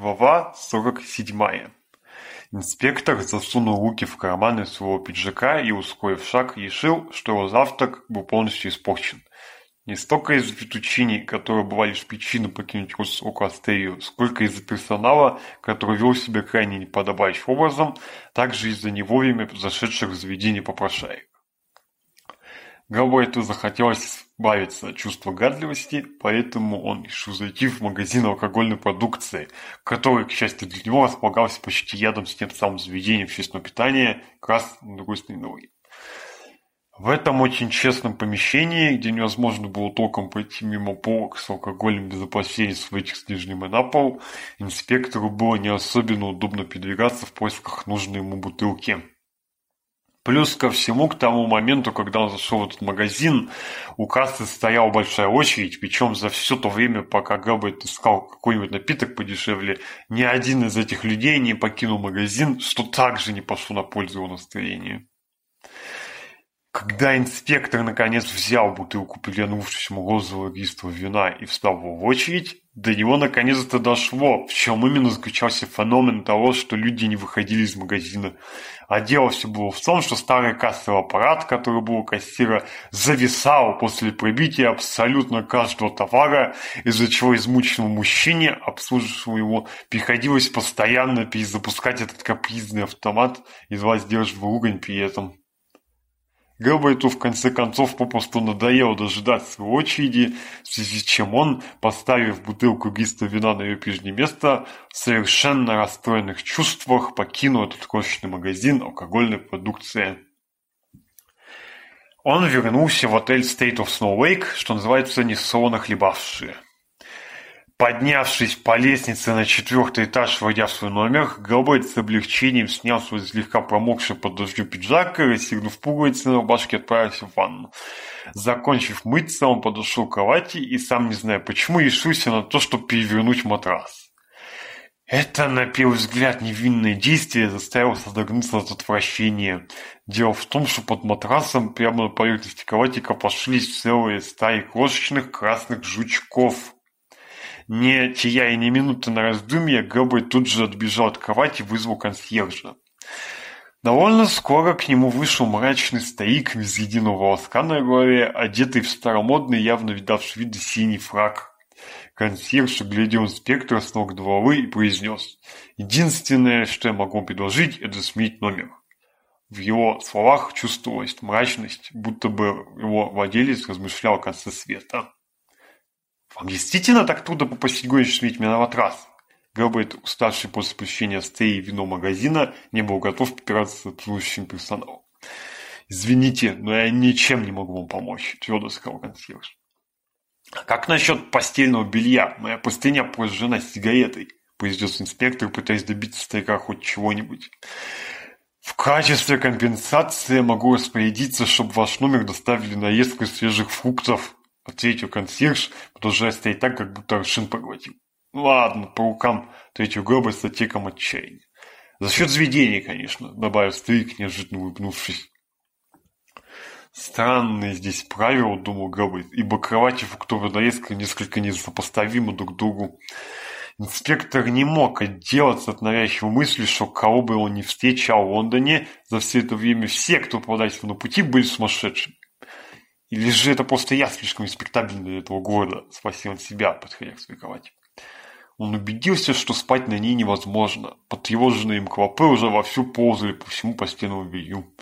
Глава 47. Инспектор засунул руки в карманы своего пиджака и, ускорив шаг, решил, что его завтрак был полностью испорчен. Не столько из-за фетучини, которые была лишь причина покинуть Русоку Астерию, сколько из-за персонала, который вел себя крайне неподобающим образом, также из-за невовремя зашедших в заведение попрошаек. Галбайту захотелось избавиться от чувства гадливости, поэтому он решил зайти в магазин алкогольной продукции, который, к счастью для него, располагался почти рядом с тем самым заведением общественного питания, как раз на другой стороне. В этом очень честном помещении, где невозможно было толком пройти мимо полок с алкогольным без опасений, своих с нижним и на пол, инспектору было не особенно удобно передвигаться в поисках нужной ему бутылки. Плюс ко всему, к тому моменту, когда он зашел в этот магазин, у кассы стояла большая очередь, причем за все то время, пока Габбайт искал какой-нибудь напиток подешевле, ни один из этих людей не покинул магазин, что также не пошло на пользу его настроению. Когда инспектор наконец взял бутылку приглянувшемуся розового ристого вина и встал в очередь, до него наконец-то дошло, в чем именно заключался феномен того, что люди не выходили из магазина. А дело все было в том, что старый кассовый аппарат, который был у кассира, зависал после пробития абсолютно каждого товара, из-за чего измученному мужчине, обслужившему его, приходилось постоянно перезапускать этот капризный автомат, и едва сдерживая ругань при этом. Габайту в конце концов попросту надоело дожидаться своей очереди, в связи с чем он, поставив бутылку гиста вина на ее прежнее место, в совершенно расстроенных чувствах покинул этот крошечный магазин алкогольной продукции. Он вернулся в отель State of Snow Lake, что называется не «несолоно хлебавшие». Поднявшись по лестнице на четвертый этаж, войдя в свой номер, Габбард с облегчением снял свой слегка промокший под дождю пиджак и, расстегнув пуговицы на рубашке, отправился в ванну. Закончив мыться, он подошел к кровати и, сам не зная почему, решился на то, чтобы перевернуть матрас. Это, на первый взгляд, невинное действие заставило содрогнуться от отвращения. Дело в том, что под матрасом прямо на поверхности кровати копошились целые стаи крошечных красных жучков – не чья и не минуты на раздумье, Гэббой тут же отбежал от кровати и вызвал консьержа. Довольно скоро к нему вышел мрачный старик без единого волоска на голове, одетый в старомодный, явно видавший виды синий фраг. Консьерж глядел инспектора с ног до головы и произнес «Единственное, что я могу предложить, это сменить номер». В его словах чувствовалась мрачность, будто бы его владелец размышлял о конце света. Вам действительно так трудно попросить горечь свить меня на матрас. Грэббет, уставший после посещения стеи и вино магазина, не был готов попираться служащим персоналом. «Извините, но я ничем не могу вам помочь», – твердо сказал консьерж. А как насчет постельного белья? Моя простыня прожжена сигаретой», – произнес инспектор, пытаясь добиться старика хоть чего-нибудь. В качестве компенсации могу распорядиться, чтобы ваш номер доставили наездку свежих фруктов — ответил консьерж, продолжая стоять так, как будто аршин поглотил. Ну «Ладно, паукам», — ответил Гробер с оттеком отчаяния. «За счет заведения, конечно», — добавил старик, неожиданно улыбнувшись. Странные здесь правила, думал Габбайт, ибо кровати фруктовой нарезка несколько несопоставимы друг к другу. Инспектор не мог отделаться от навязчивой мысли, что кого бы он ни встречал в Лондоне, за все это время все, кто попадался на пути, были сумасшедшими. Или же это просто я слишком респектабелен для этого города, спросил он себя, подходя к спековать. Он убедился, что спать на ней невозможно. Потревоженные им клопы уже вовсю ползали по всему постельному белью.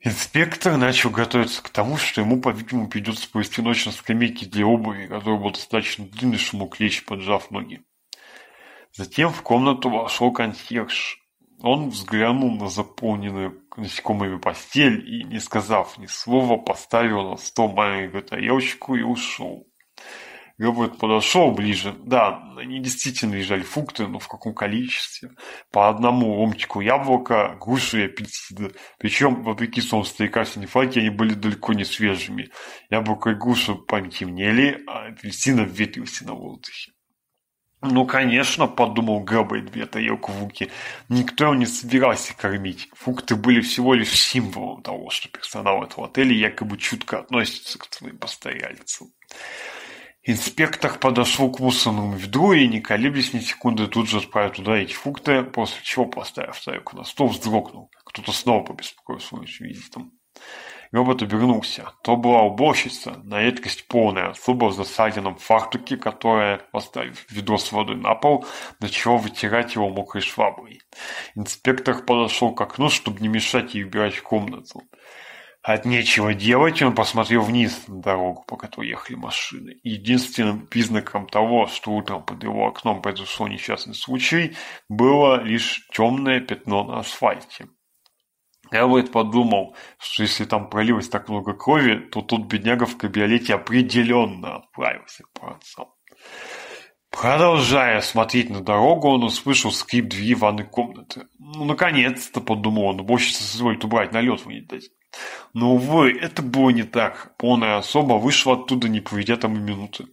Инспектор начал готовиться к тому, что ему, по-видимому, придется провести ночь на скамейке для обуви, которая была достаточно длинной, чтобы мог лечь, поджав ноги. Затем в комнату вошел консьерж. Он взглянул на заполненное насекомыми постель и, не сказав ни слова, поставил на стол маленькую тарелочку и ушел. Робот подошел ближе. Да, они действительно лежали фрукты, но в каком количестве? По одному ломтику яблока, груши и апельсина. Причем, вопреки собственной красной флаге, они были далеко не свежими. Яблоко и груша потемнели, а апельсин обветрился на воздухе. Ну, конечно, подумал Гэббайт, это елковуки. А Никто не собирался кормить. Фукты были всего лишь символом того, что персонал этого отеля якобы чутко относится к своим постояльцам. Инспектор подошел к мусорному ведру и, не колеблясь ни секунды, тут же отправил туда эти фукты, после чего, поставив тарелку на стол, вздрогнул. Кто-то снова побеспокоился своим визитом. Робот обернулся. То была уборщица, на редкость полная, с убор засаденном фартуке, которая, поставив с водой на пол, начала вытирать его мокрой шваброй. Инспектор подошел к окну, чтобы не мешать ей убирать комнату. От нечего делать он посмотрел вниз на дорогу, по которой ехали машины. Единственным признаком того, что утром под его окном произошел несчастный случай, было лишь темное пятно на асфальте. Я вот подумал, что если там пролилось так много крови, то тут бедняга в кабиолете определенно отправился к праотцам. Продолжая смотреть на дорогу, он услышал скрип двери ванной комнаты. Ну, наконец-то, подумал он, уборщица соизволит убрать налет вынитать. Но, увы, это было не так. Полная особа вышла оттуда, не проведя там и минуты.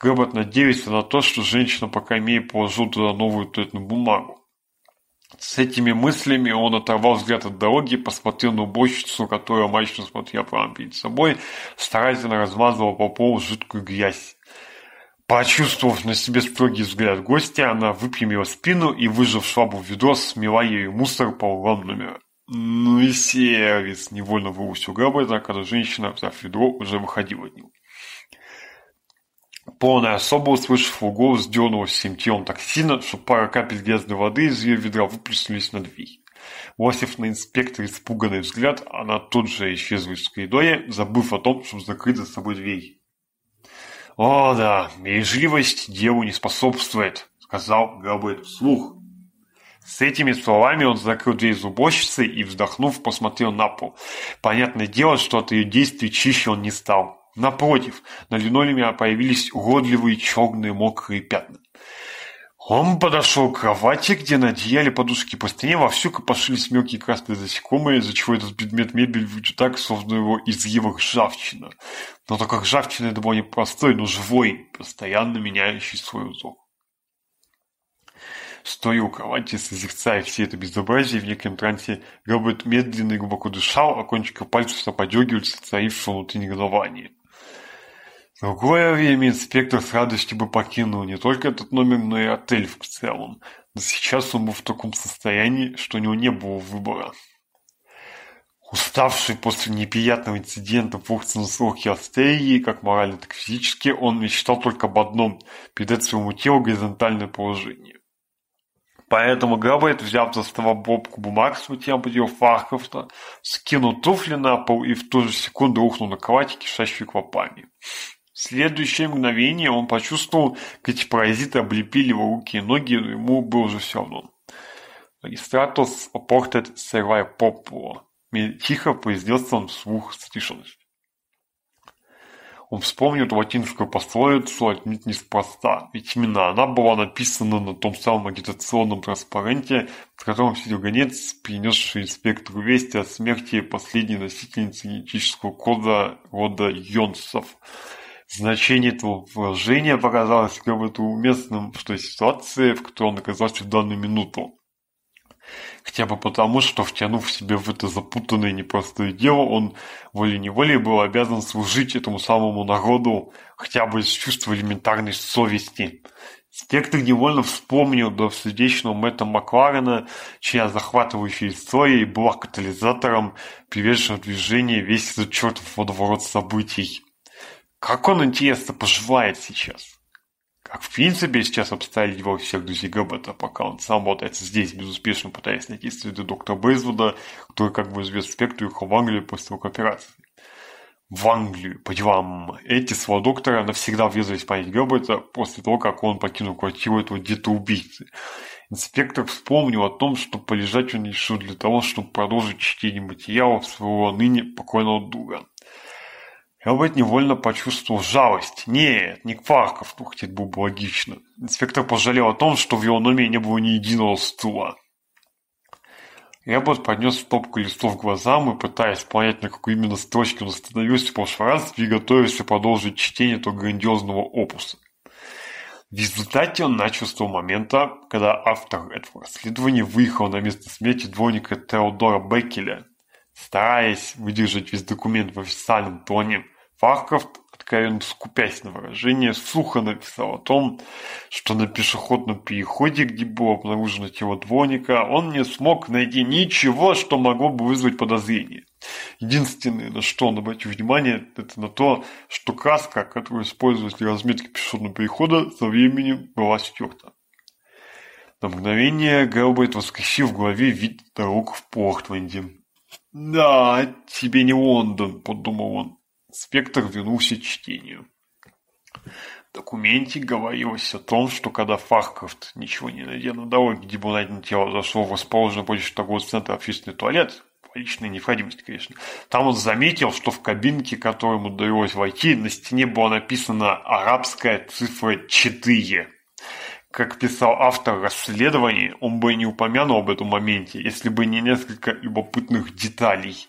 Грэббет надеялся на то, что женщина пока имеет положила туда новую туалетную бумагу с этими мыслями он оторвал взгляд от дороги, посмотрел на уборщицу, которую мрачно смотрел прямо перед собой, старательно размазывал по полу жидкую грязь. Почувствовав на себе строгий взгляд гостя, она выпрямила спину и, выжав швабу в ведро, смела ею мусор по углам номера. «Ну и сервис!» — невольно выусил Габбарда, когда женщина, взяв ведро, уже выходила от него полная особа, услышав его голос, дернула всем так сильно, что пара капель грязной воды из ее ведра выплеснулись на дверь. Бросив на инспектора испуганный взгляд, она тут же исчезла из коридора, забыв о том, чтобы закрыть за собой дверь. «О, да, бережливость делу не способствует», — сказал Габбет вслух. С этими словами он закрыл дверь зубочицы и, вздохнув, посмотрел на пол. Понятное дело, что от ее действий чище он не стал. Напротив, на линолеуме появились уродливые черные мокрые пятна. Он подошел к кровати, где на одеяле подушки по стене вовсю копошились мелкие красные засекомые, из-за чего этот предмет мебель выглядит так, словно его изъела ржавчина. Но только ржавчина это была не простой, но живой, постоянно меняющий свой узор. Стоя у кровати, созерцая все это безобразие, в неком трансе Роберт медленно и глубоко дышал, а кончика пальцев подергивались от царившего внутри негодования. Другое время инспектор с радостью бы покинул не только этот номер, но и отель в целом. Но сейчас он был в таком состоянии, что у него не было выбора. Уставший после неприятного инцидента в Урцинсурке Астерии, как морально, так и физически, он мечтал только об одном – передать своему телу горизонтальное положение. Поэтому Габбайт, взяв за стола бобку бумаг с мытьем ее Фарковта, скинул туфли на пол и в ту же секунду ухнул на кровати, кишащую клопами. Следующее мгновение он почувствовал, как эти паразиты облепили его руки и ноги, но ему было уже все равно. Регистратус опортет сырвая попу. Тихо произнес он вслух с тишиной. Он вспомнил эту латинскую пословицу «отнюдь неспроста», ведь именно она была написана на том самом агитационном транспаранте, в котором сидел гонец, принесший инспектору вести о смерти последней носительницы генетического кода рода Йонсов – Значение этого положения показалось кому-то уместным в той ситуации, в которой он оказался в данную минуту. Хотя бы потому, что, втянув себя в это запутанное непростое дело, он волей-неволей был обязан служить этому самому народу хотя бы из чувства элементарной совести. Спектр невольно вспомнил до сердечного Мэтта Макларена, чья захватывающая история была катализатором, приведшим движения весь этот чертов водоворот событий. Как он, интересно, поживает сейчас? Как, в принципе, сейчас обстояли дела в всех друзей Габбета, пока он сам мотается здесь, безуспешно пытаясь найти следы доктора Бейзвуда, который, как бы известно, спектру уехал в Англию после его операции. В Англию, по делам эти слова доктора навсегда врезались в память Габбета после того, как он покинул квартиру этого убийцы. Инспектор вспомнил о том, что полежать он решил для того, чтобы продолжить чтение материалов своего ныне покойного друга. Я опять невольно почувствовал жалость. Нет, не к Паркову, хотя это было бы логично. Инспектор пожалел о том, что в его номере не было ни единого стула. Эббот поднес стопку листов к глазам и, пытаясь понять, на какой именно строчке он остановился в прошлый раз, приготовился продолжить чтение этого грандиозного опуса. В результате он начал с того момента, когда автор этого расследования выехал на место смерти двойника Теодора Беккеля, Стараясь выдержать весь документ в официальном тоне, Фарков, откровенно скупясь на выражение, сухо написал о том, что на пешеходном переходе, где было обнаружено тело дворника, он не смог найти ничего, что могло бы вызвать подозрение. Единственное, на что он обратил внимание, это на то, что краска, которую использовали для разметки пешеходного перехода, со временем была стерта. На мгновение Гэлбайт воскресил в голове вид дорог в Портленде. Да, тебе не Лондон, — подумал он. Инспектор вернулся к чтению. В документе говорилось о том, что когда Фаркрафт, ничего не найдя на дороге, где было найдено тело, зашел в расположенный против торгового центр общественный туалет, по личной необходимости, конечно, там он заметил, что в кабинке, которой ему удалось войти, на стене была написана арабская цифра 4. Как писал автор расследований, он бы не упомянул об этом моменте, если бы не несколько любопытных деталей.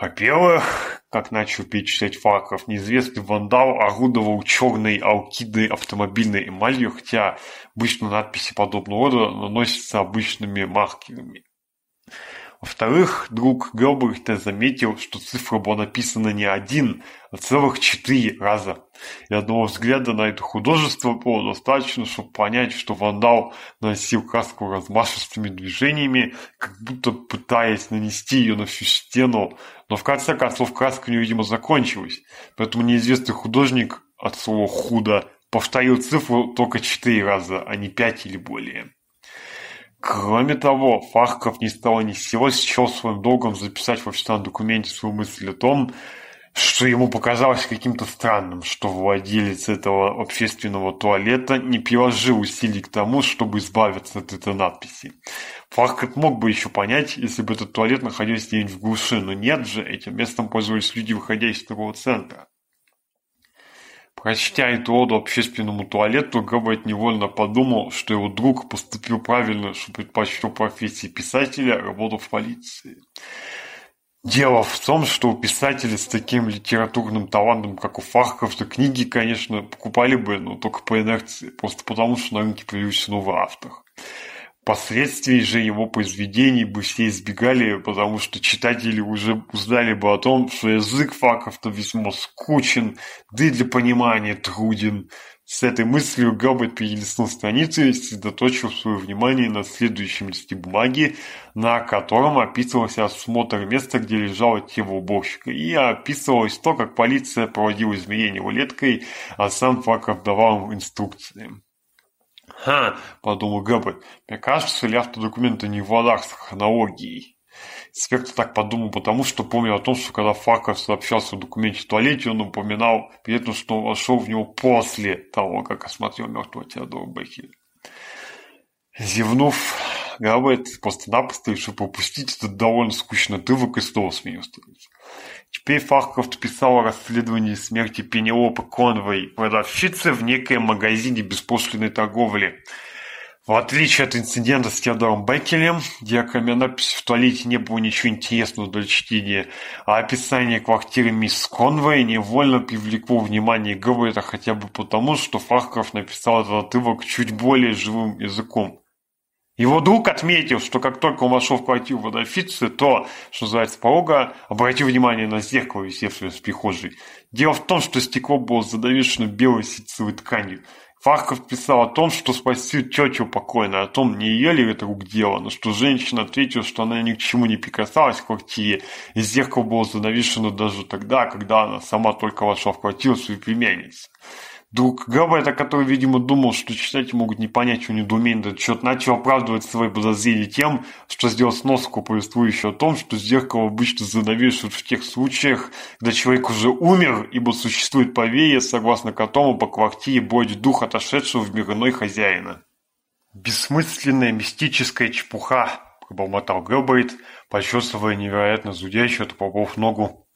Во-первых, как начал перечислять Фарков, неизвестный вандал орудовал черной алкидной автомобильной эмалью, хотя обычно надписи подобного рода наносятся обычными маркерами. Во-вторых, друг Гёбрихта заметил, что цифра была написана не один, а целых четыре раза. И одного взгляда на это художество было достаточно, чтобы понять, что вандал наносил краску размашистыми движениями, как будто пытаясь нанести ее на всю стену. Но в конце концов краска невидимо, закончилась. Поэтому неизвестный художник от слова «худо» повторил цифру только четыре раза, а не пять или более. Кроме того, Фарков не с ни с сего счел своим долгом записать во официальном документе свою мысль о том, что ему показалось каким-то странным, что владелец этого общественного туалета не приложил усилий к тому, чтобы избавиться от этой надписи. Фаркет мог бы еще понять, если бы этот туалет находился где-нибудь в глуши, но нет же, этим местом пользовались люди, выходя из торгового центра. Прочтя эту оду общественному туалету, Габбайт невольно подумал, что его друг поступил правильно, что предпочел профессии писателя а работу в полиции. Дело в том, что у писателей с таким литературным талантом, как у Фарковса, книги, конечно, покупали бы, но только по инерции, просто потому, что на рынке появился новый автор последствий же его произведений бы все избегали, потому что читатели уже узнали бы о том, что язык Факов-то весьма скучен, да и для понимания труден. С этой мыслью Габбет перелистнул страницу и сосредоточил свое внимание на следующем листе бумаги, на котором описывался осмотр места, где лежало тело уборщика, и описывалось то, как полиция проводила измерение улеткой, а сам Факов давал им инструкции. Ха, подумал Гэббель. Мне кажется, или автодокументы не в ладах с хронологией. Инспектор так подумал, потому что помнил о том, что когда Факов сообщался о документе в туалете, он упоминал при этом, что он вошел в него после того, как осмотрел мертвого Теодора Беккеля. Зевнув, Габбель просто-напросто решил пропустить этот довольно скучный отрывок и снова сменил страницу. Теперь Фарков писал о расследовании смерти Пенелопы Конвой, продавщицы в некоем магазине беспошлиной торговли. В отличие от инцидента с Теодором Беккелем, где кроме надписи в туалете не было ничего интересного для чтения, а описание квартиры мисс Конвей невольно привлекло внимание Грэвета хотя бы потому, что Фарков написал этот отрывок чуть более живым языком. Его друг отметил, что как только он вошел в квартиру водофицы, то, что называется, порога, обратил внимание на зеркало, висевшее в прихожей. Дело в том, что стекло было задавешено белой ситцевой тканью. Фарков писал о том, что спросил тетю покойно, о том, не ее ли это рук дело, но что женщина ответила, что она ни к чему не прикасалась в квартире, и зеркало было занавешено даже тогда, когда она сама только вошла в квартиру своей племянницы. Друг Габайта, который, видимо, думал, что читатели могут не понять, что недоумение, да что-то начал оправдывать свои подозрения тем, что сделал сноску, повествующую о том, что зеркало обычно занавешивают в тех случаях, когда человек уже умер, ибо существует поверье, согласно которому по квартире будет дух отошедшего в мир иной хозяина. «Бессмысленная мистическая чепуха», — пробормотал Габайт, почесывая невероятно зудящую от пробов ногу.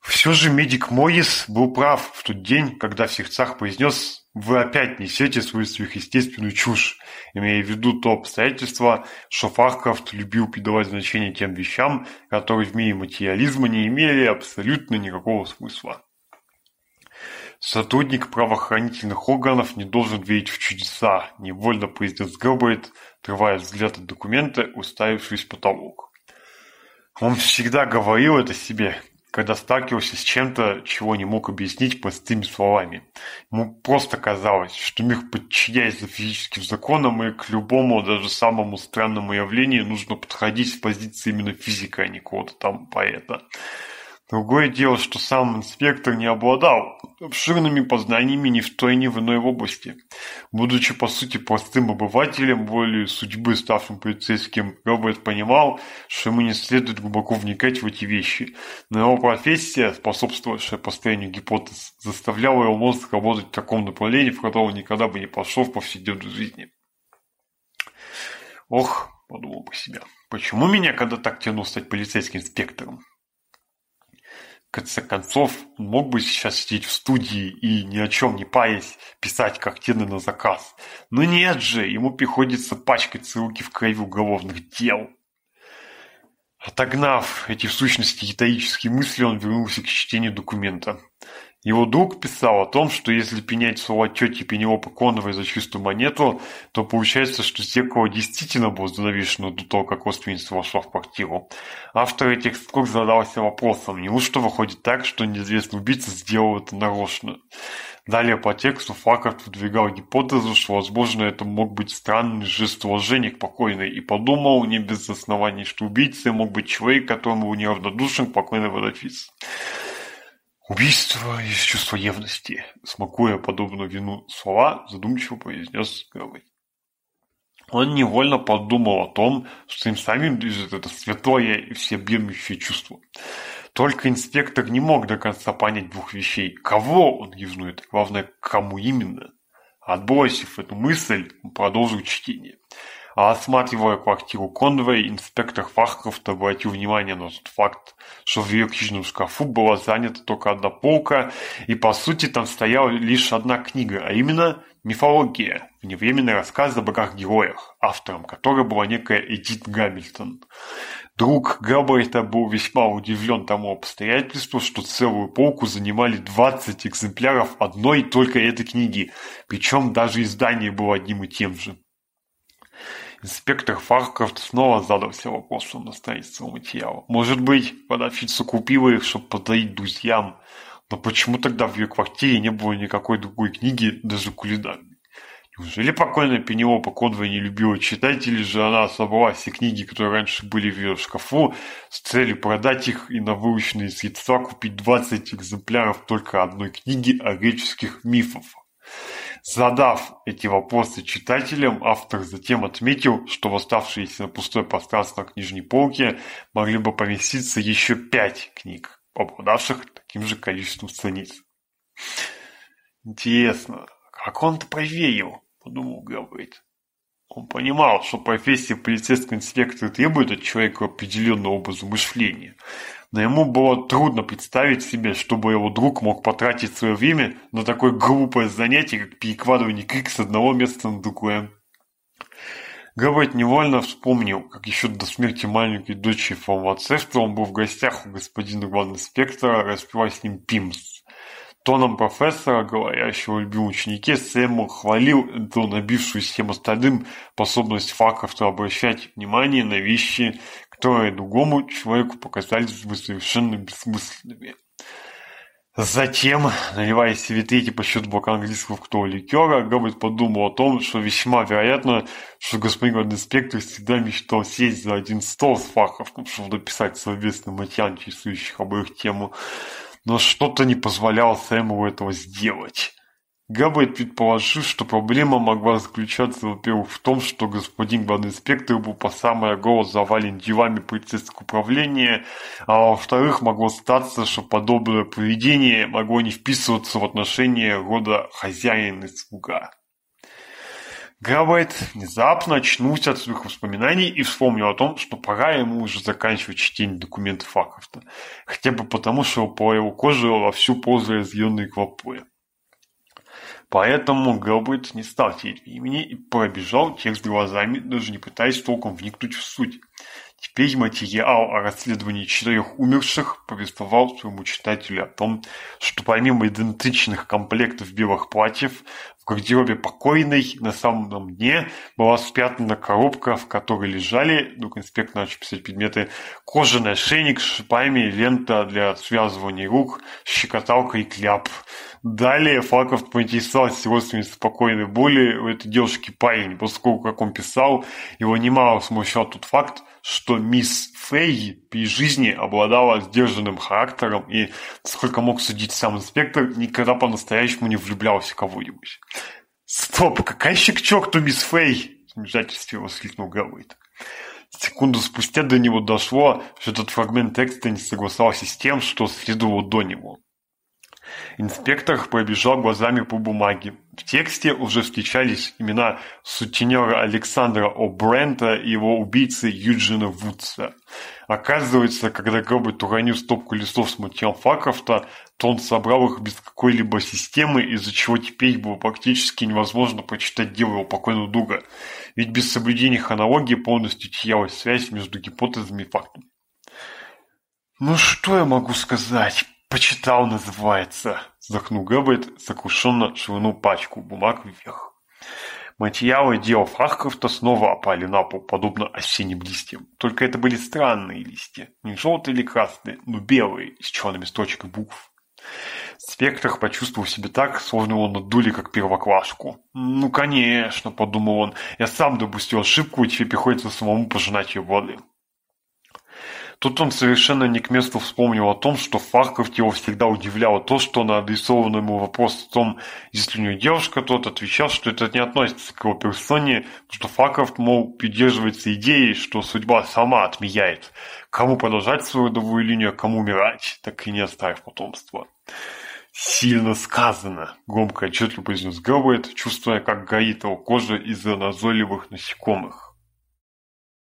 Все же медик Моис был прав в тот день, когда в сердцах произнес «Вы опять несете свою сверхъестественную чушь», имея в виду то обстоятельство, что Фаркрафт любил придавать значение тем вещам, которые в мире материализма не имели абсолютно никакого смысла. Сотрудник правоохранительных органов не должен верить в чудеса, невольно произнес Герберт, отрывая взгляд от документа, уставившись в потолок. Он всегда говорил это себе, когда сталкивался с чем-то, чего не мог объяснить простыми словами. Ему просто казалось, что мир подчиняется физическим законам, и к любому, даже самому странному явлению нужно подходить с позиции именно физика, а не кого-то там поэта. Другое дело, что сам инспектор не обладал обширными познаниями ни в той, ни в иной области. Будучи, по сути, простым обывателем, волею судьбы, ставшим полицейским, Роберт понимал, что ему не следует глубоко вникать в эти вещи. Но его профессия, способствовавшая построению гипотез, заставляла его мозг работать в таком направлении, в котором никогда бы не пошел в повседневной жизни. «Ох», — подумал по себя, — «почему меня когда так тянуло стать полицейским инспектором?» конце концов, мог бы сейчас сидеть в студии и ни о чем не паясь писать картины на заказ. Но нет же, ему приходится пачкать руки в крови уголовных дел. Отогнав эти в сущности ятаические мысли, он вернулся к чтению документа. Его друг писал о том, что если принять слово тети Пенелопы Коновой за чистую монету, то получается, что зеркало действительно было занавешено до того, как родственница вошла в квартиру. Автор этих строк задался вопросом, неужто выходит так, что неизвестный убийца сделал это нарочно? Далее по тексту Факарт выдвигал гипотезу, что, возможно, это мог быть странный жест уважения к покойной, и подумал не без оснований, что убийцей мог быть человек, которому неравнодушен покойный водопис. Убийство из чувство ревности, смакуя подобную вину слова, задумчиво произнес Гавейн. Он невольно подумал о том, что им самим движет это святое и всеобъемлющее чувство. Только инспектор не мог до конца понять двух вещей. Кого он ревнует, главное, кому именно. Отбросив эту мысль, он продолжил чтение а осмать квартиру Конвей инспектор Фарков обратил внимание на тот факт, что в ее книжном шкафу была занята только одна полка, и по сути там стояла лишь одна книга, а именно «Мифология», вневременный рассказ о богах-героях, автором которой была некая Эдит Гамильтон. Друг Габбарета был весьма удивлен тому обстоятельству, что целую полку занимали 20 экземпляров одной только этой книги, причем даже издание было одним и тем же. Инспектор Фарков снова задал все вопросом настоящего материала. Может быть, продавщица купила их, чтобы подарить друзьям, но почему тогда в ее квартире не было никакой другой книги, даже кулинарной? Неужели покойная Пенелопа Конвой не любила читать, или же она собрала все книги, которые раньше были в ее шкафу, с целью продать их и на вырученные средства купить 20 экземпляров только одной книги о греческих мифов? Задав эти вопросы читателям, автор затем отметил, что в оставшиеся на пустой пространство книжной полки могли бы поместиться еще пять книг, обладавших таким же количеством страниц. «Интересно, как он-то проверил?» – подумал Габрид. Он понимал, что профессия полицейского инспектора требует от человека определенного образа мышления – но ему было трудно представить себе, чтобы его друг мог потратить свое время на такое глупое занятие, как перекладывание крик с одного места на другое. Гавайт невольно вспомнил, как еще до смерти маленькой дочери фармацевта он был в гостях у господина главного инспектора, распивая с ним пимс тоном профессора, говорящего любимом ученике, Сэму хвалил эту набившую всем остальным способность факов то обращать внимание на вещи, которые другому человеку показались бы совершенно бессмысленными. Затем, наливая себе третий по счету блока английского кто ликера, Габбет подумал о том, что весьма вероятно, что господин инспектор всегда мечтал сесть за один стол с Фаховком, чтобы написать совместный матьян, интересующих обоих тему но что-то не позволяло Сэму этого сделать. Габбайт предположил, что проблема могла заключаться, во-первых, в том, что господин главный инспектор был по самое голос завален делами полицейского управления, а во-вторых, могло статься, что подобное поведение могло не вписываться в отношения рода хозяин и слуга. Гавайт внезапно очнулся от своих воспоминаний и вспомнил о том, что пора ему уже заканчивать чтение документов Факовта, хотя бы потому, что по его коже вовсю ползали разъяренные клопоя. Поэтому Габбет не стал терять времени и пробежал текст глазами, даже не пытаясь толком вникнуть в суть. Теперь материал о расследовании четырех умерших повествовал своему читателю о том, что помимо идентичных комплектов белых платьев, Гордиове покойный на самом дне была спрятана коробка, в которой лежали, ну, конспект начал писать предметы, кожаный ошейник с шипами, лента для связывания рук, щекоталка и кляп. Далее Факов поинтересовался родственной спокойной боли у этой девушки парень, поскольку, как он писал, его немало смущал тот факт, что мисс Фэй при жизни обладала сдержанным характером и, сколько мог судить сам инспектор, никогда по-настоящему не влюблялся в кого-нибудь. Стоп, какая-щик чок то мисс Фэй! — замешательстве воскликнул Гэллоуит. Секунду спустя до него дошло, что этот фрагмент текста не согласовался с тем, что следовало до него. Инспектор пробежал глазами по бумаге. В тексте уже встречались имена сутенера Александра О'Брента и его убийцы Юджина Вудса. Оказывается, когда Роберт уронил стопку листов с материалом факов-то, то он собрал их без какой-либо системы, из-за чего теперь было практически невозможно прочитать дело его покойного друга. Ведь без соблюдения хронологии полностью терялась связь между гипотезами и фактами. «Ну что я могу сказать?» почитал называется вздохнул Гэббет, сокрушенно швырнул пачку бумаг вверх. Материалы дел Фаркрафта снова опали на пол, подобно осенним листьям. Только это были странные листья, не желтые или красные, но белые, с черными строчками букв. Спектр почувствовал себя так, словно его надули, как первоклашку. «Ну, конечно», — подумал он, — «я сам допустил ошибку, и тебе приходится самому пожинать ее воды». Тут он совершенно не к месту вспомнил о том, что Фарковтева всегда удивляло то, что на адресованный ему вопрос о том, есть у нее девушка, тот отвечал, что это не относится к его персоне, что Фарков, мол, придерживается идеи, что судьба сама отмияет, кому продолжать свою родовую линию, а кому умирать, так и не оставив потомства. «Сильно сказано!» — громко отчетливо произнес Гэлбайт, чувствуя, как горит его кожа из-за назойливых насекомых.